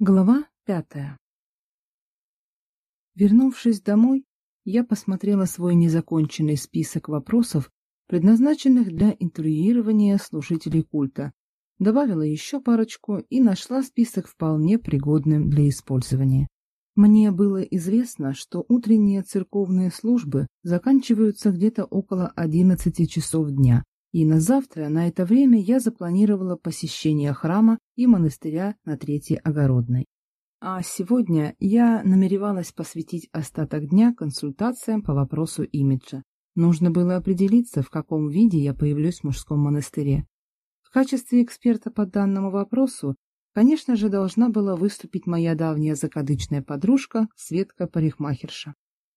Глава пятая Вернувшись домой, я посмотрела свой незаконченный список вопросов, предназначенных для интервьюирования служителей культа, добавила еще парочку и нашла список вполне пригодным для использования. Мне было известно, что утренние церковные службы заканчиваются где-то около 11 часов дня, и на завтра на это время я запланировала посещение храма и монастыря на Третьей Огородной. А сегодня я намеревалась посвятить остаток дня консультациям по вопросу имиджа. Нужно было определиться, в каком виде я появлюсь в мужском монастыре. В качестве эксперта по данному вопросу, конечно же, должна была выступить моя давняя закадычная подружка Светка-парикмахерша.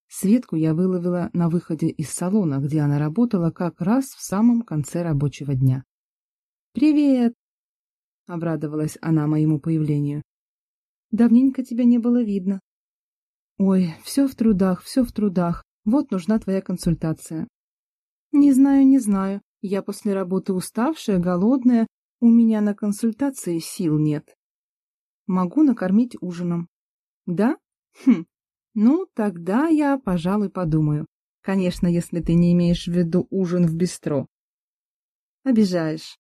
Светку я выловила на выходе из салона, где она работала как раз в самом конце рабочего дня. «Привет!» — обрадовалась она моему появлению. «Давненько тебя не было видно». «Ой, все в трудах, все в трудах. Вот нужна твоя консультация». «Не знаю, не знаю. Я после работы уставшая, голодная. У меня на консультации сил нет. Могу накормить ужином». «Да? Хм, ну, тогда я, пожалуй, подумаю. Конечно, если ты не имеешь в виду ужин в бистро. Обижаешь.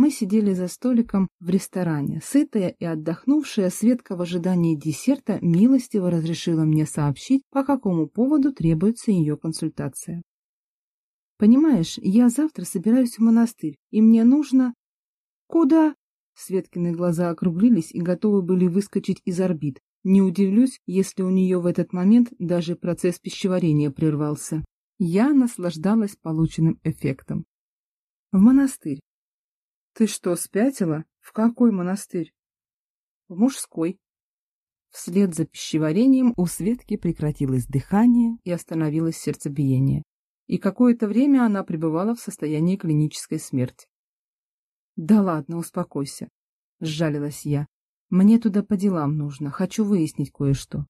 Мы сидели за столиком в ресторане. Сытая и отдохнувшая Светка в ожидании десерта милостиво разрешила мне сообщить, по какому поводу требуется ее консультация. «Понимаешь, я завтра собираюсь в монастырь, и мне нужно...» «Куда?» Светкины глаза округлились и готовы были выскочить из орбит. Не удивлюсь, если у нее в этот момент даже процесс пищеварения прервался. Я наслаждалась полученным эффектом. В монастырь. Ты что, спятила? В какой монастырь? В мужской. Вслед за пищеварением у Светки прекратилось дыхание и остановилось сердцебиение. И какое-то время она пребывала в состоянии клинической смерти. «Да ладно, успокойся», — сжалилась я. Мне туда по делам нужно, хочу выяснить кое-что.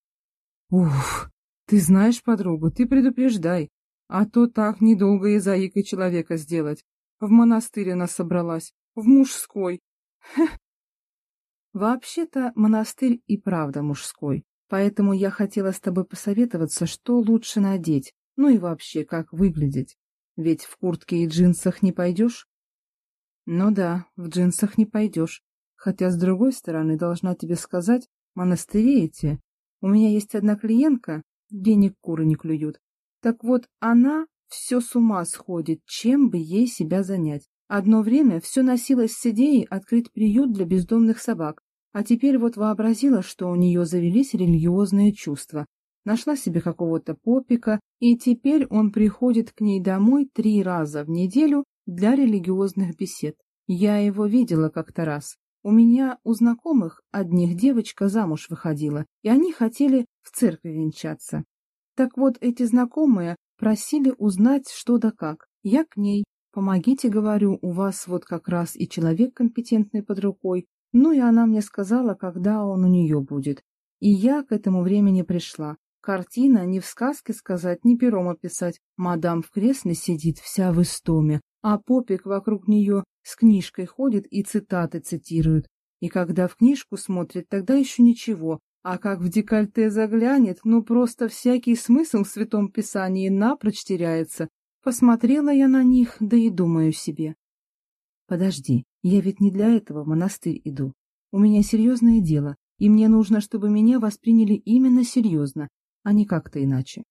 Уф, ты знаешь, подругу, ты предупреждай, а то так недолго и заикой человека сделать. В монастырь она собралась, в мужской. Вообще-то монастырь и правда мужской, поэтому я хотела с тобой посоветоваться, что лучше надеть, ну и вообще, как выглядеть. Ведь в куртке и джинсах не пойдешь? Ну да, в джинсах не пойдешь. Хотя, с другой стороны, должна тебе сказать, монастыри эти. У меня есть одна клиентка, денег куры не клюют. Так вот, она все с ума сходит, чем бы ей себя занять. Одно время все носилось с идеей открыть приют для бездомных собак, а теперь вот вообразила, что у нее завелись религиозные чувства. Нашла себе какого-то попика, и теперь он приходит к ней домой три раза в неделю для религиозных бесед. Я его видела как-то раз. У меня у знакомых одних девочка замуж выходила, и они хотели в церкви венчаться. Так вот, эти знакомые просили узнать, что да как. Я к ней. Помогите, говорю, у вас вот как раз и человек компетентный под рукой. Ну и она мне сказала, когда он у нее будет. И я к этому времени пришла. Картина ни в сказке сказать, ни пером описать. Мадам в кресле сидит вся в истоме, а попик вокруг нее с книжкой ходит и цитаты цитирует. И когда в книжку смотрит, тогда еще ничего, а как в декольте заглянет, ну просто всякий смысл в Святом Писании напрочь теряется. Посмотрела я на них, да и думаю себе. Подожди, я ведь не для этого в монастырь иду. У меня серьезное дело, и мне нужно, чтобы меня восприняли именно серьезно, а не как-то иначе.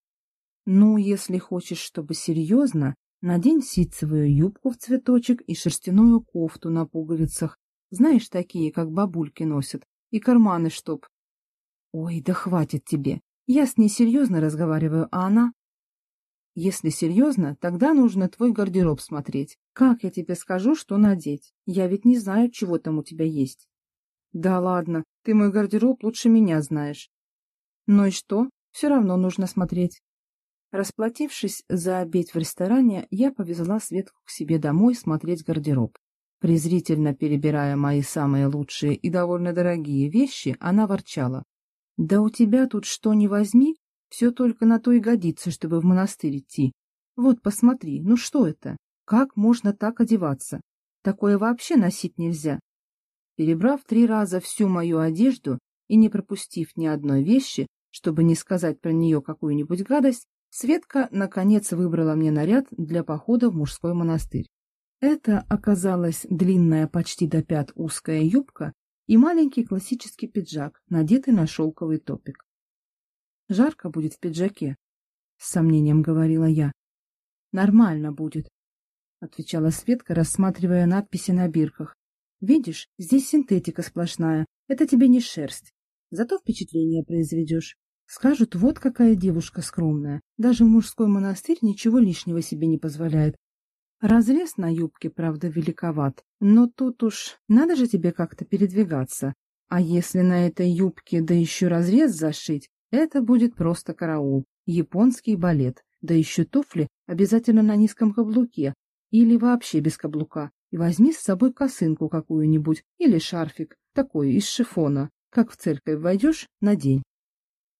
Ну, если хочешь, чтобы серьезно, Надень ситцевую юбку в цветочек и шерстяную кофту на пуговицах. Знаешь, такие, как бабульки носят. И карманы чтоб. Ой, да хватит тебе. Я с ней серьезно разговариваю, а она... Если серьезно, тогда нужно твой гардероб смотреть. Как я тебе скажу, что надеть? Я ведь не знаю, чего там у тебя есть. Да ладно, ты мой гардероб лучше меня знаешь. Ну и что? Все равно нужно смотреть. Расплатившись за обед в ресторане, я повезла Светку к себе домой смотреть гардероб. Презрительно перебирая мои самые лучшие и довольно дорогие вещи, она ворчала. «Да у тебя тут что ни возьми, все только на то и годится, чтобы в монастырь идти. Вот посмотри, ну что это? Как можно так одеваться? Такое вообще носить нельзя». Перебрав три раза всю мою одежду и не пропустив ни одной вещи, чтобы не сказать про нее какую-нибудь гадость, Светка, наконец, выбрала мне наряд для похода в мужской монастырь. Это оказалась длинная почти до пят узкая юбка и маленький классический пиджак, надетый на шелковый топик. «Жарко будет в пиджаке», — с сомнением говорила я. «Нормально будет», — отвечала Светка, рассматривая надписи на бирках. «Видишь, здесь синтетика сплошная, это тебе не шерсть. Зато впечатление произведешь. Скажут, вот какая девушка скромная, даже мужской монастырь ничего лишнего себе не позволяет. Разрез на юбке, правда, великоват, но тут уж надо же тебе как-то передвигаться. А если на этой юбке да еще разрез зашить, это будет просто караул, японский балет, да еще туфли обязательно на низком каблуке или вообще без каблука. И возьми с собой косынку какую-нибудь или шарфик, такой из шифона, как в церковь войдешь, надень.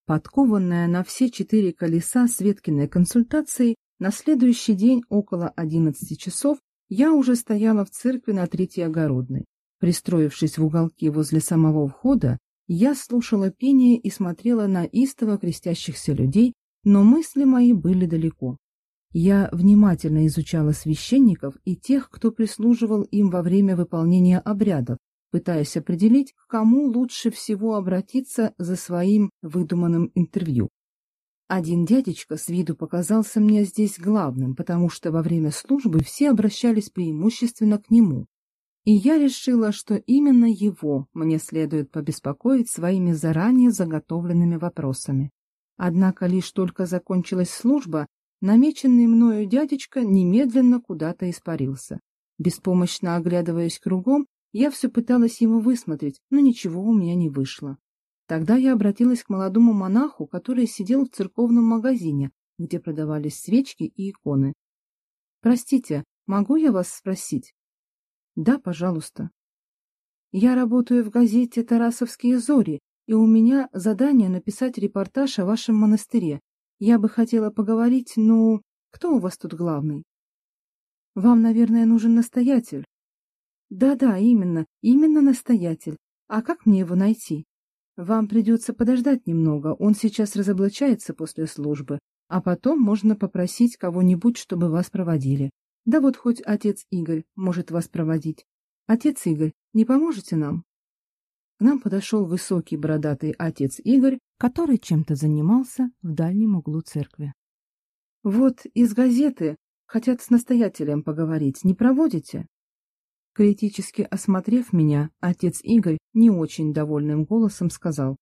Подкованная на все четыре колеса Светкиной консультации, на следующий день около одиннадцати часов я уже стояла в церкви на Третьей Огородной. Пристроившись в уголке возле самого входа, я слушала пение и смотрела на истово крестящихся людей, но мысли мои были далеко. Я внимательно изучала священников и тех, кто прислуживал им во время выполнения обрядов, пытаясь определить, к кому лучше всего обратиться за своим выдуманным интервью. Один дядечка с виду показался мне здесь главным, потому что во время службы все обращались преимущественно к нему. И я решила, что именно его мне следует побеспокоить своими заранее заготовленными вопросами. Однако лишь только закончилась служба, намеченный мною дядечка немедленно куда-то испарился. Беспомощно оглядываясь кругом, я все пыталась его высмотреть, но ничего у меня не вышло. Тогда я обратилась к молодому монаху, который сидел в церковном магазине, где продавались свечки и иконы. «Простите, могу я вас спросить?» «Да, пожалуйста». «Я работаю в газете «Тарасовские зори», и у меня задание написать репортаж о вашем монастыре. Я бы хотела поговорить, ну, кто у вас тут главный?» «Вам, наверное, нужен настоятель». «Да-да, именно, именно настоятель. А как мне его найти?» Вам придется подождать немного, он сейчас разоблачается после службы, а потом можно попросить кого-нибудь, чтобы вас проводили. Да вот хоть отец Игорь может вас проводить. Отец Игорь, не поможете нам? К нам подошел высокий бородатый отец Игорь, который чем-то занимался в дальнем углу церкви. Вот из газеты хотят с настоятелем поговорить, не проводите? Критически осмотрев меня, отец Игорь не очень довольным голосом сказал.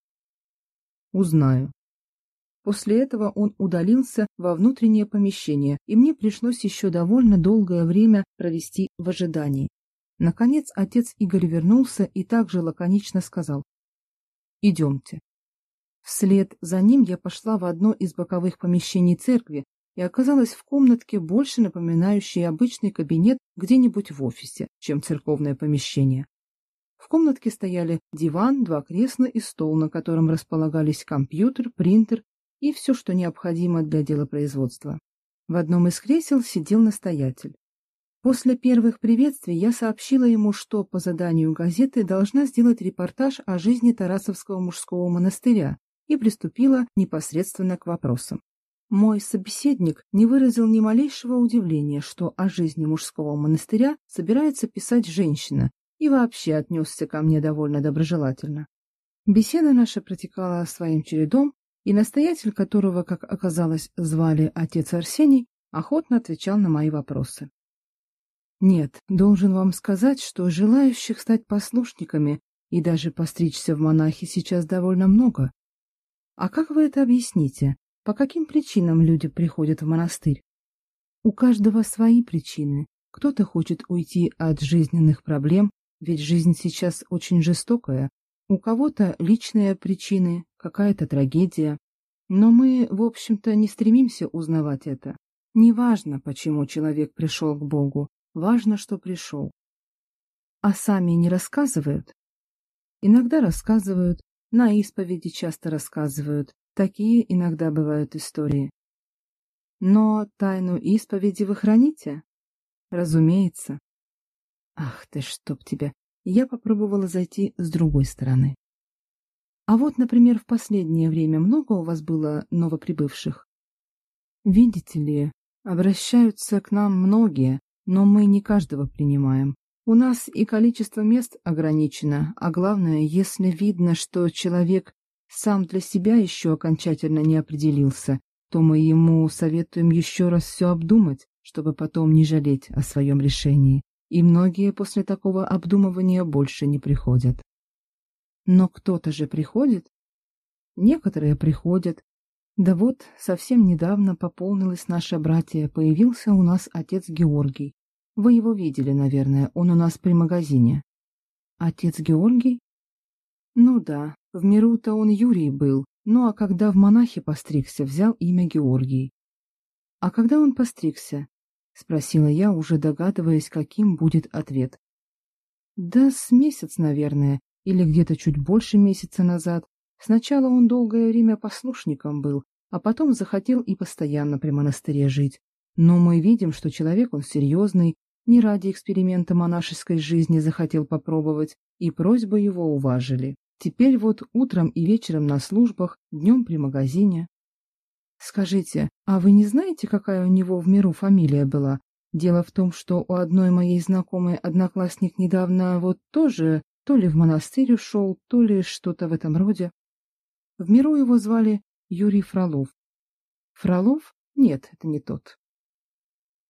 «Узнаю». После этого он удалился во внутреннее помещение, и мне пришлось еще довольно долгое время провести в ожидании. Наконец отец Игорь вернулся и также лаконично сказал «Идемте». Вслед за ним я пошла в одно из боковых помещений церкви, и оказалась в комнатке, больше напоминающей обычный кабинет где-нибудь в офисе, чем церковное помещение. В комнатке стояли диван, два кресла и стол, на котором располагались компьютер, принтер и все, что необходимо для делопроизводства. В одном из кресел сидел настоятель. После первых приветствий я сообщила ему, что по заданию газеты должна сделать репортаж о жизни Тарасовского мужского монастыря и приступила непосредственно к вопросам. Мой собеседник не выразил ни малейшего удивления, что о жизни мужского монастыря собирается писать женщина, и вообще отнесся ко мне довольно доброжелательно. Беседа наша протекала своим чередом, и настоятель, которого, как оказалось, звали отец Арсений, охотно отвечал на мои вопросы. Нет, должен вам сказать, что желающих стать послушниками и даже постричься в монахи сейчас довольно много. А как вы это объясните? По каким причинам люди приходят в монастырь? У каждого свои причины. Кто-то хочет уйти от жизненных проблем, ведь жизнь сейчас очень жестокая. У кого-то личные причины, какая-то трагедия. Но мы, в общем-то, не стремимся узнавать это. Неважно, почему человек пришел к Богу, важно, что пришел. А сами не рассказывают? Иногда рассказывают, на исповеди часто рассказывают, Такие иногда бывают истории. Но тайну исповеди вы храните? Разумеется. Ах ты, чтоб тебя! я попробовала зайти с другой стороны. А вот, например, в последнее время много у вас было новоприбывших? Видите ли, обращаются к нам многие, но мы не каждого принимаем. У нас и количество мест ограничено, а главное, если видно, что человек сам для себя еще окончательно не определился, то мы ему советуем еще раз все обдумать, чтобы потом не жалеть о своем решении. И многие после такого обдумывания больше не приходят. Но кто-то же приходит? Некоторые приходят. Да вот, совсем недавно пополнилось наше братья, появился у нас отец Георгий. Вы его видели, наверное, он у нас при магазине. Отец Георгий? Ну да, в миру-то он Юрий был, ну а когда в монахи постригся, взял имя Георгий. А когда он постригся? Спросила я, уже догадываясь, каким будет ответ. Да с месяц, наверное, или где-то чуть больше месяца назад. Сначала он долгое время послушником был, а потом захотел и постоянно при монастыре жить. Но мы видим, что человек он серьезный, не ради эксперимента монашеской жизни захотел попробовать, и просьбы его уважили. Теперь вот утром и вечером на службах, днем при магазине. Скажите, а вы не знаете, какая у него в миру фамилия была? Дело в том, что у одной моей знакомой одноклассник недавно вот тоже то ли в монастырь ушел, то ли что-то в этом роде. В миру его звали Юрий Фролов. Фролов? Нет, это не тот.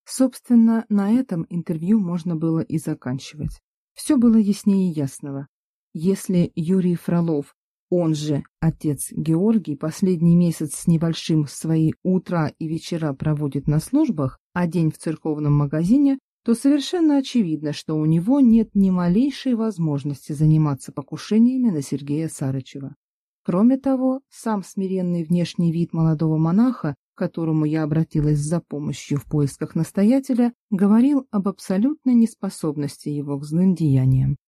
Собственно, на этом интервью можно было и заканчивать. Все было яснее ясного. Если Юрий Фролов, он же отец Георгий, последний месяц с небольшим свои утра и вечера проводит на службах, а день в церковном магазине, то совершенно очевидно, что у него нет ни малейшей возможности заниматься покушениями на Сергея Сарычева. Кроме того, сам смиренный внешний вид молодого монаха, к которому я обратилась за помощью в поисках настоятеля, говорил об абсолютной неспособности его к злым деяниям.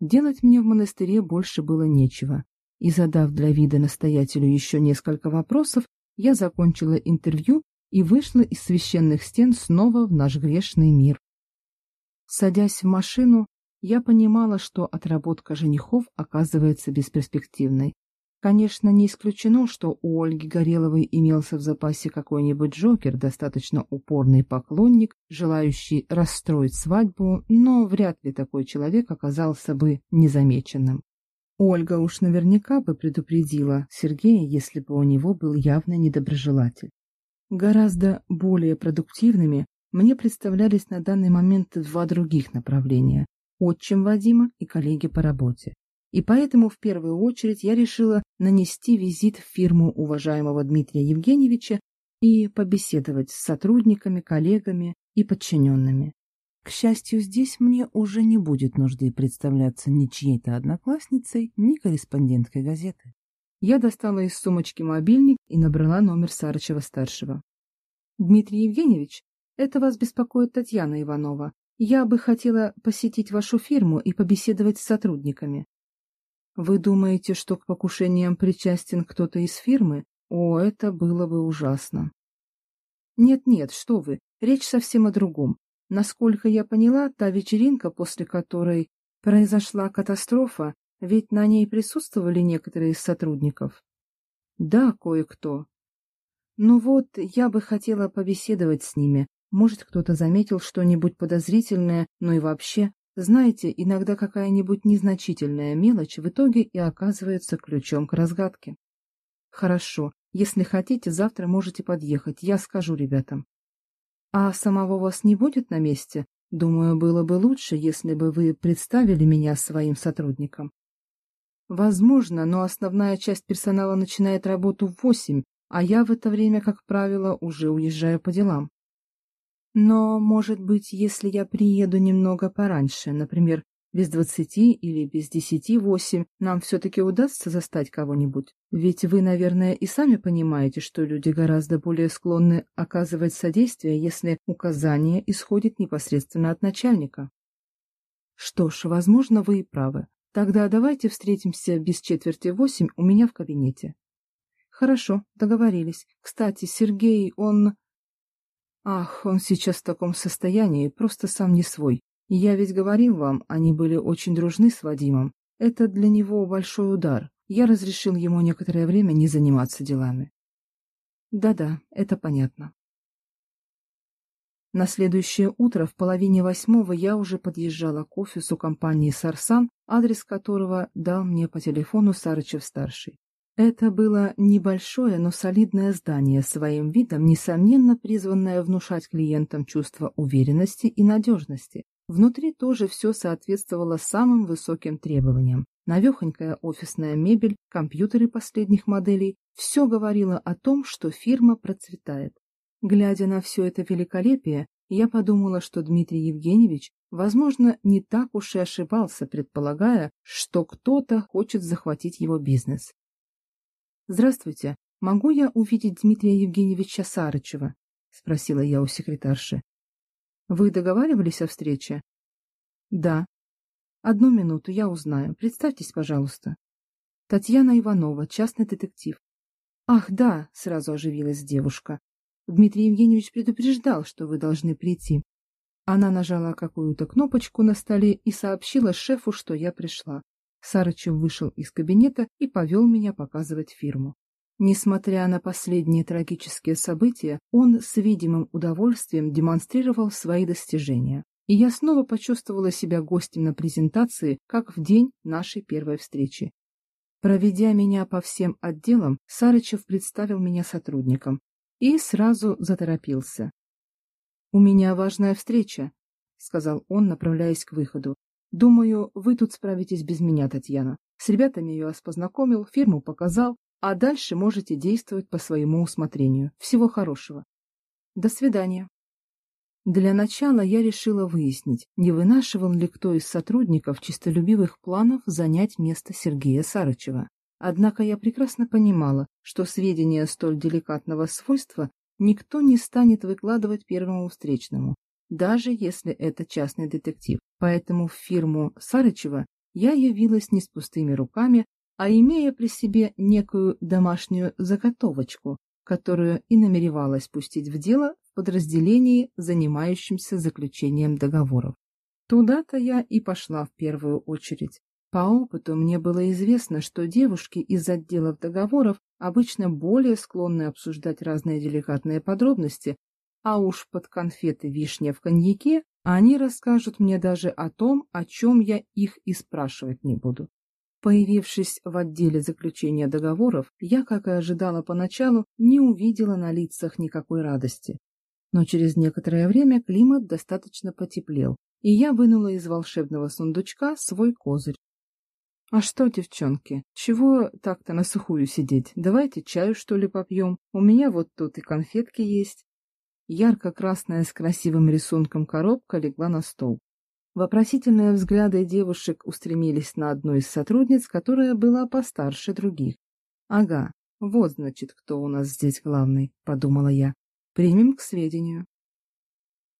Делать мне в монастыре больше было нечего, и, задав для вида настоятелю еще несколько вопросов, я закончила интервью и вышла из священных стен снова в наш грешный мир. Садясь в машину, я понимала, что отработка женихов оказывается бесперспективной, Конечно, не исключено, что у Ольги Гореловой имелся в запасе какой-нибудь Джокер, достаточно упорный поклонник, желающий расстроить свадьбу, но вряд ли такой человек оказался бы незамеченным. Ольга уж наверняка бы предупредила Сергея, если бы у него был явно недоброжелатель. Гораздо более продуктивными мне представлялись на данный момент два других направления – отчим Вадима и коллеги по работе. И поэтому в первую очередь я решила нанести визит в фирму уважаемого Дмитрия Евгеньевича и побеседовать с сотрудниками, коллегами и подчиненными. К счастью, здесь мне уже не будет нужды представляться ни чьей-то одноклассницей, ни корреспонденткой газеты. Я достала из сумочки мобильник и набрала номер Сарычева-старшего. «Дмитрий Евгеньевич, это вас беспокоит Татьяна Иванова. Я бы хотела посетить вашу фирму и побеседовать с сотрудниками. Вы думаете, что к покушениям причастен кто-то из фирмы? О, это было бы ужасно. Нет-нет, что вы, речь совсем о другом. Насколько я поняла, та вечеринка, после которой произошла катастрофа, ведь на ней присутствовали некоторые из сотрудников. Да, кое-кто. Ну вот, я бы хотела побеседовать с ними. Может, кто-то заметил что-нибудь подозрительное, ну и вообще, знаете, иногда какая-нибудь незначительная мелочь в итоге и оказывается ключом к разгадке. Хорошо, если хотите, завтра можете подъехать, я скажу ребятам. А самого вас не будет на месте? Думаю, было бы лучше, если бы вы представили меня своим сотрудникам. Возможно, но основная часть персонала начинает работу в восемь, а я в это время, как правило, уже уезжаю по делам. Но, может быть, если я приеду немного пораньше, например, без двадцати или без десяти восемь, нам все-таки удастся застать кого-нибудь? Ведь вы, наверное, и сами понимаете, что люди гораздо более склонны оказывать содействие, если указание исходит непосредственно от начальника. Что ж, возможно, вы и правы. Тогда давайте встретимся без четверти восемь у меня в кабинете. Хорошо, договорились. Кстати, Сергей, он... Ах, он сейчас в таком состоянии, просто сам не свой. Я ведь говорил вам, они были очень дружны с Вадимом. Это для него большой удар. Я разрешил ему некоторое время не заниматься делами. Да-да, это понятно. На следующее утро в половине восьмого я уже подъезжала к офису компании «Сарсан», адрес которого дал мне по телефону Сарычев-старший. Это было небольшое, но солидное здание, своим видом, несомненно, призванное внушать клиентам чувство уверенности и надежности. Внутри тоже все соответствовало самым высоким требованиям. Навехонькая офисная мебель, компьютеры последних моделей – все говорило о том, что фирма процветает. Глядя на все это великолепие, я подумала, что Дмитрий Евгеньевич, возможно, не так уж и ошибался, предполагая, что кто-то хочет захватить его бизнес. «Здравствуйте, могу я увидеть Дмитрия Евгеньевича Сарычева?» — спросила я у секретарши. «Вы договаривались о встрече?» «Да». «Одну минуту, я узнаю. Представьтесь, пожалуйста». «Татьяна Иванова, частный детектив». «Ах, да», — сразу оживилась девушка. «Дмитрий Евгеньевич предупреждал, что вы должны прийти». Она нажала какую-то кнопочку на столе и сообщила шефу, что я пришла. Сарычев вышел из кабинета и повел меня показывать фирму. Несмотря на последние трагические события, он с видимым удовольствием демонстрировал свои достижения. И я снова почувствовала себя гостем на презентации, как в день нашей первой встречи. Проведя меня по всем отделам, Сарычев представил меня сотрудникам и сразу заторопился. «У меня важная встреча», — сказал он, направляясь к выходу. Думаю, вы тут справитесь без меня, Татьяна. С ребятами я вас познакомил, фирму показал, а дальше можете действовать по своему усмотрению. Всего хорошего. До свидания. Для начала я решила выяснить, не вынашивал ли кто из сотрудников чистолюбивых планов занять место Сергея Сарычева. Однако я прекрасно понимала, что сведения столь деликатного свойства никто не станет выкладывать первому встречному, даже если это частный детектив. Поэтому в фирму Сарычева я явилась не с пустыми руками, а имея при себе некую домашнюю заготовочку, которую и намеревалась пустить в дело в подразделении, занимающемся заключением договоров. Туда-то я и пошла в первую очередь. По опыту мне было известно, что девушки из отделов договоров обычно более склонны обсуждать разные деликатные подробности, а уж под конфеты вишня в коньяке они расскажут мне даже о том, о чем я их и спрашивать не буду. Появившись в отделе заключения договоров, я, как и ожидала поначалу, не увидела на лицах никакой радости. Но через некоторое время климат достаточно потеплел, и я вынула из волшебного сундучка свой козырь. «А что, девчонки, чего так-то на сухую сидеть? Давайте чаю, что ли, попьем. У меня вот тут и конфетки есть». Ярко-красная с красивым рисунком коробка легла на стол. Вопросительные взгляды девушек устремились на одну из сотрудниц, которая была постарше других. «Ага, вот, значит, кто у нас здесь главный», — подумала я. «Примем к сведению».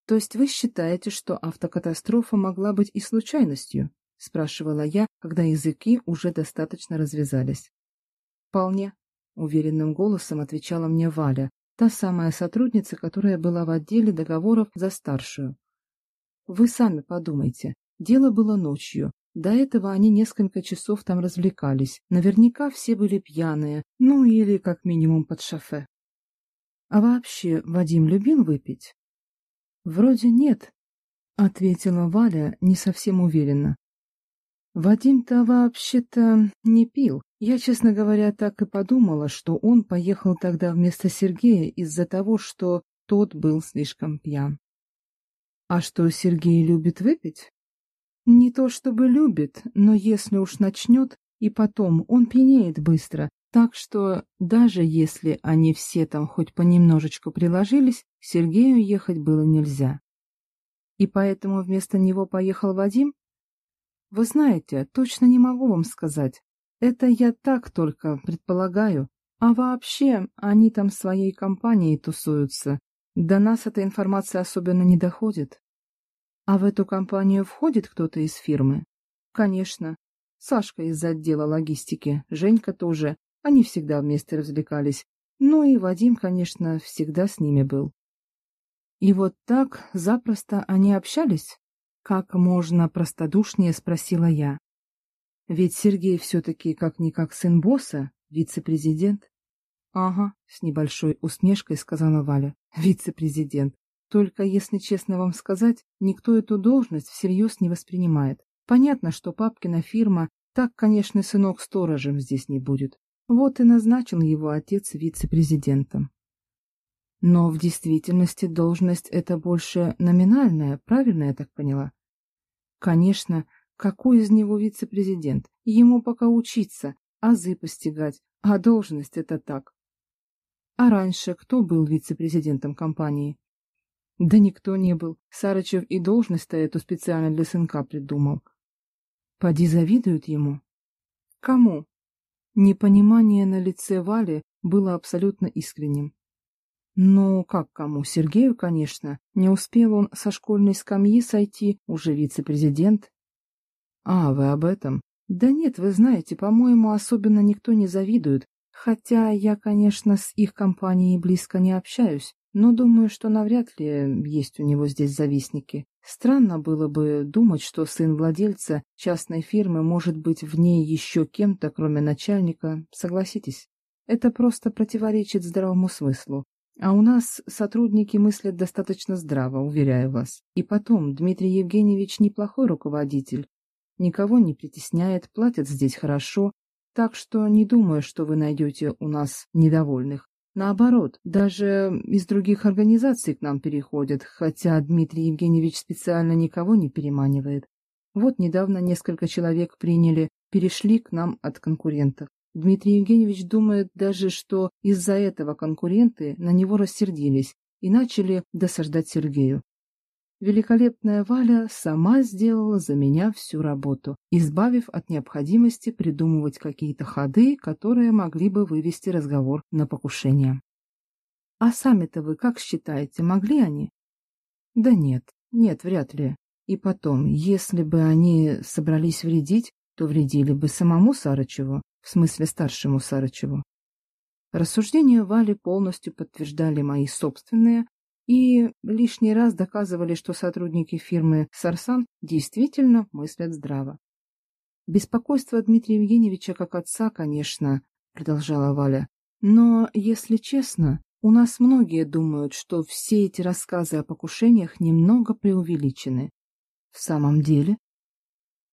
«То есть вы считаете, что автокатастрофа могла быть и случайностью?» — спрашивала я, когда языки уже достаточно развязались. «Вполне», — уверенным голосом отвечала мне Валя, Та самая сотрудница, которая была в отделе договоров за старшую. Вы сами подумайте. Дело было ночью. До этого они несколько часов там развлекались. Наверняка все были пьяные, ну или как минимум под шофе. А вообще, Вадим любил выпить? Вроде нет, ответила Валя не совсем уверенно. Вадим-то вообще-то не пил. Я, честно говоря, так и подумала, что он поехал тогда вместо Сергея из-за того, что тот был слишком пьян. А что, Сергей любит выпить? Не то чтобы любит, но если уж начнет, и потом он пьянеет быстро, так что даже если они все там хоть понемножечку приложились, Сергею ехать было нельзя. И поэтому вместо него поехал Вадим? Вы знаете, точно не могу вам сказать. Это я так только предполагаю. А вообще, они там своей компанией тусуются. До нас эта информация особенно не доходит. А в эту компанию входит кто-то из фирмы? Конечно. Сашка из отдела логистики, Женька тоже. Они всегда вместе развлекались. Ну и Вадим, конечно, всегда с ними был. И вот так запросто они общались? Как можно простодушнее спросила я. Ведь Сергей все-таки как-никак сын босса, вице-президент. Ага, с небольшой усмешкой сказала Валя. Вице-президент. Только, если честно вам сказать, никто эту должность всерьез не воспринимает. Понятно, что папкина фирма, так, конечно, сынок сторожем здесь не будет. Вот и назначил его отец вице-президентом. Но в действительности должность эта больше номинальная, правильно я так поняла? Конечно, какой из него вице-президент? Ему пока учиться, азы постигать, а должность это так. А раньше кто был вице-президентом компании? Да никто не был. Сарычев и должность-то эту специально для сынка придумал. Поди завидуют ему. Кому? Непонимание на лице Вали было абсолютно искренним. Ну, как кому? Сергею, конечно. Не успел он со школьной скамьи сойти, уже вице-президент. А, вы об этом? Да нет, вы знаете, по-моему, особенно никто не завидует. Хотя я, конечно, с их компанией близко не общаюсь, но думаю, что навряд ли есть у него здесь завистники. Странно было бы думать, что сын владельца частной фирмы может быть в ней еще кем-то, кроме начальника, согласитесь. Это просто противоречит здравому смыслу. А у нас сотрудники мыслят достаточно здраво, уверяю вас. И потом, Дмитрий Евгеньевич неплохой руководитель. Никого не притесняет, платят здесь хорошо. Так что не думаю, что вы найдете у нас недовольных. Наоборот, даже из других организаций к нам переходят, хотя Дмитрий Евгеньевич специально никого не переманивает. Вот недавно несколько человек приняли, перешли к нам от конкурентов. Дмитрий Евгеньевич думает даже, что из-за этого конкуренты на него рассердились и начали досаждать Сергею. Великолепная Валя сама сделала за меня всю работу, избавив от необходимости придумывать какие-то ходы, которые могли бы вывести разговор на покушение. А сами-то вы как считаете, могли они? Да нет, нет, вряд ли. И потом, если бы они собрались вредить, то вредили бы самому Сарычеву, в смысле старшему Сарычеву. Рассуждения Вали полностью подтверждали мои собственные и лишний раз доказывали, что сотрудники фирмы «Сарсан» действительно мыслят здраво. «Беспокойство Дмитрия Евгеньевича как отца, конечно», — продолжала Валя. «Но, если честно, у нас многие думают, что все эти рассказы о покушениях немного преувеличены. В самом деле?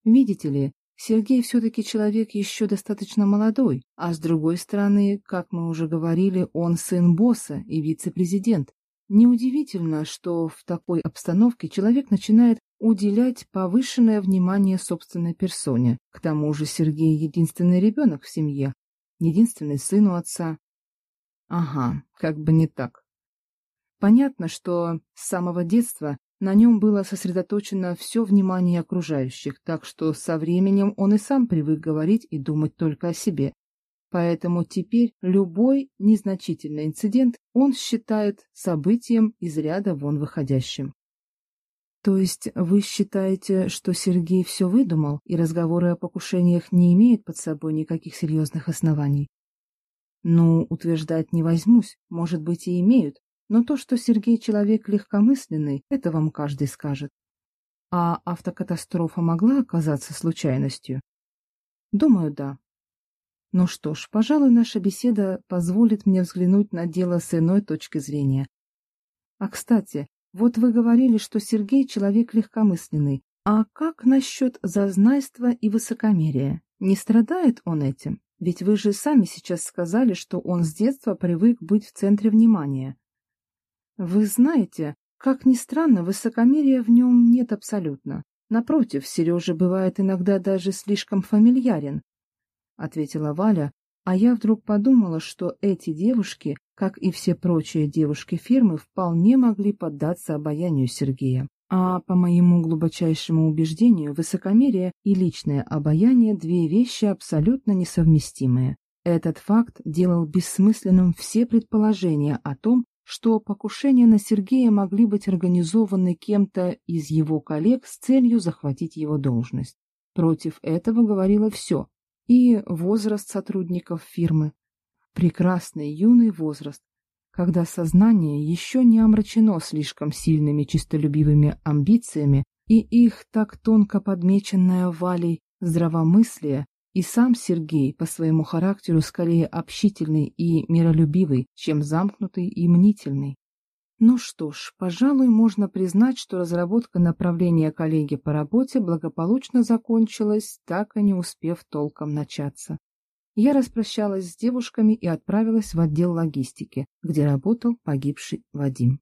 Видите ли, Сергей все-таки человек еще достаточно молодой, а с другой стороны, как мы уже говорили, он сын босса и вице-президент. Неудивительно, что в такой обстановке человек начинает уделять повышенное внимание собственной персоне. К тому же Сергей единственный ребенок в семье, единственный сын у отца. Ага, как бы не так. Понятно, что с самого детства на нем было сосредоточено все внимание окружающих, так что со временем он и сам привык говорить и думать только о себе. Поэтому теперь любой незначительный инцидент он считает событием из ряда вон выходящим. То есть вы считаете, что Сергей все выдумал, и разговоры о покушениях не имеют под собой никаких серьезных оснований? Ну, утверждать не возьмусь, может быть и имеют, но то, что Сергей человек легкомысленный, это вам каждый скажет. А автокатастрофа могла оказаться случайностью? Думаю, да. Ну что ж, пожалуй, наша беседа позволит мне взглянуть на дело с иной точки зрения. А, кстати, вот вы говорили, что Сергей человек легкомысленный. А как насчет зазнайства и высокомерия? Не страдает он этим? Ведь вы же сами сейчас сказали, что он с детства привык быть в центре внимания. Вы знаете, как ни странно, высокомерия в нем нет абсолютно. Напротив, Сережа бывает иногда даже слишком фамильярен, — ответила Валя, а я вдруг подумала, что эти девушки, как и все прочие девушки фирмы, вполне могли поддаться обаянию Сергея. А по моему глубочайшему убеждению, высокомерие и личное обаяние – две вещи абсолютно несовместимые. Этот факт делал бессмысленным все предположения о том, что покушения на Сергея могли быть организованы кем-то из его коллег с целью захватить его должность. Против этого говорило все, и возраст сотрудников фирмы. Прекрасный юный возраст, когда сознание еще не омрачено слишком сильными чистолюбивыми амбициями, и их так тонко подмеченное Валей здравомыслие, и сам Сергей по своему характеру скорее общительный и миролюбивый, чем замкнутый и мнительный. Ну что ж, пожалуй, можно признать, что разработка направления коллеги по работе благополучно закончилась, так и не успев толком начаться. Я распрощалась с девушками и отправилась в отдел логистики, где работал погибший Вадим.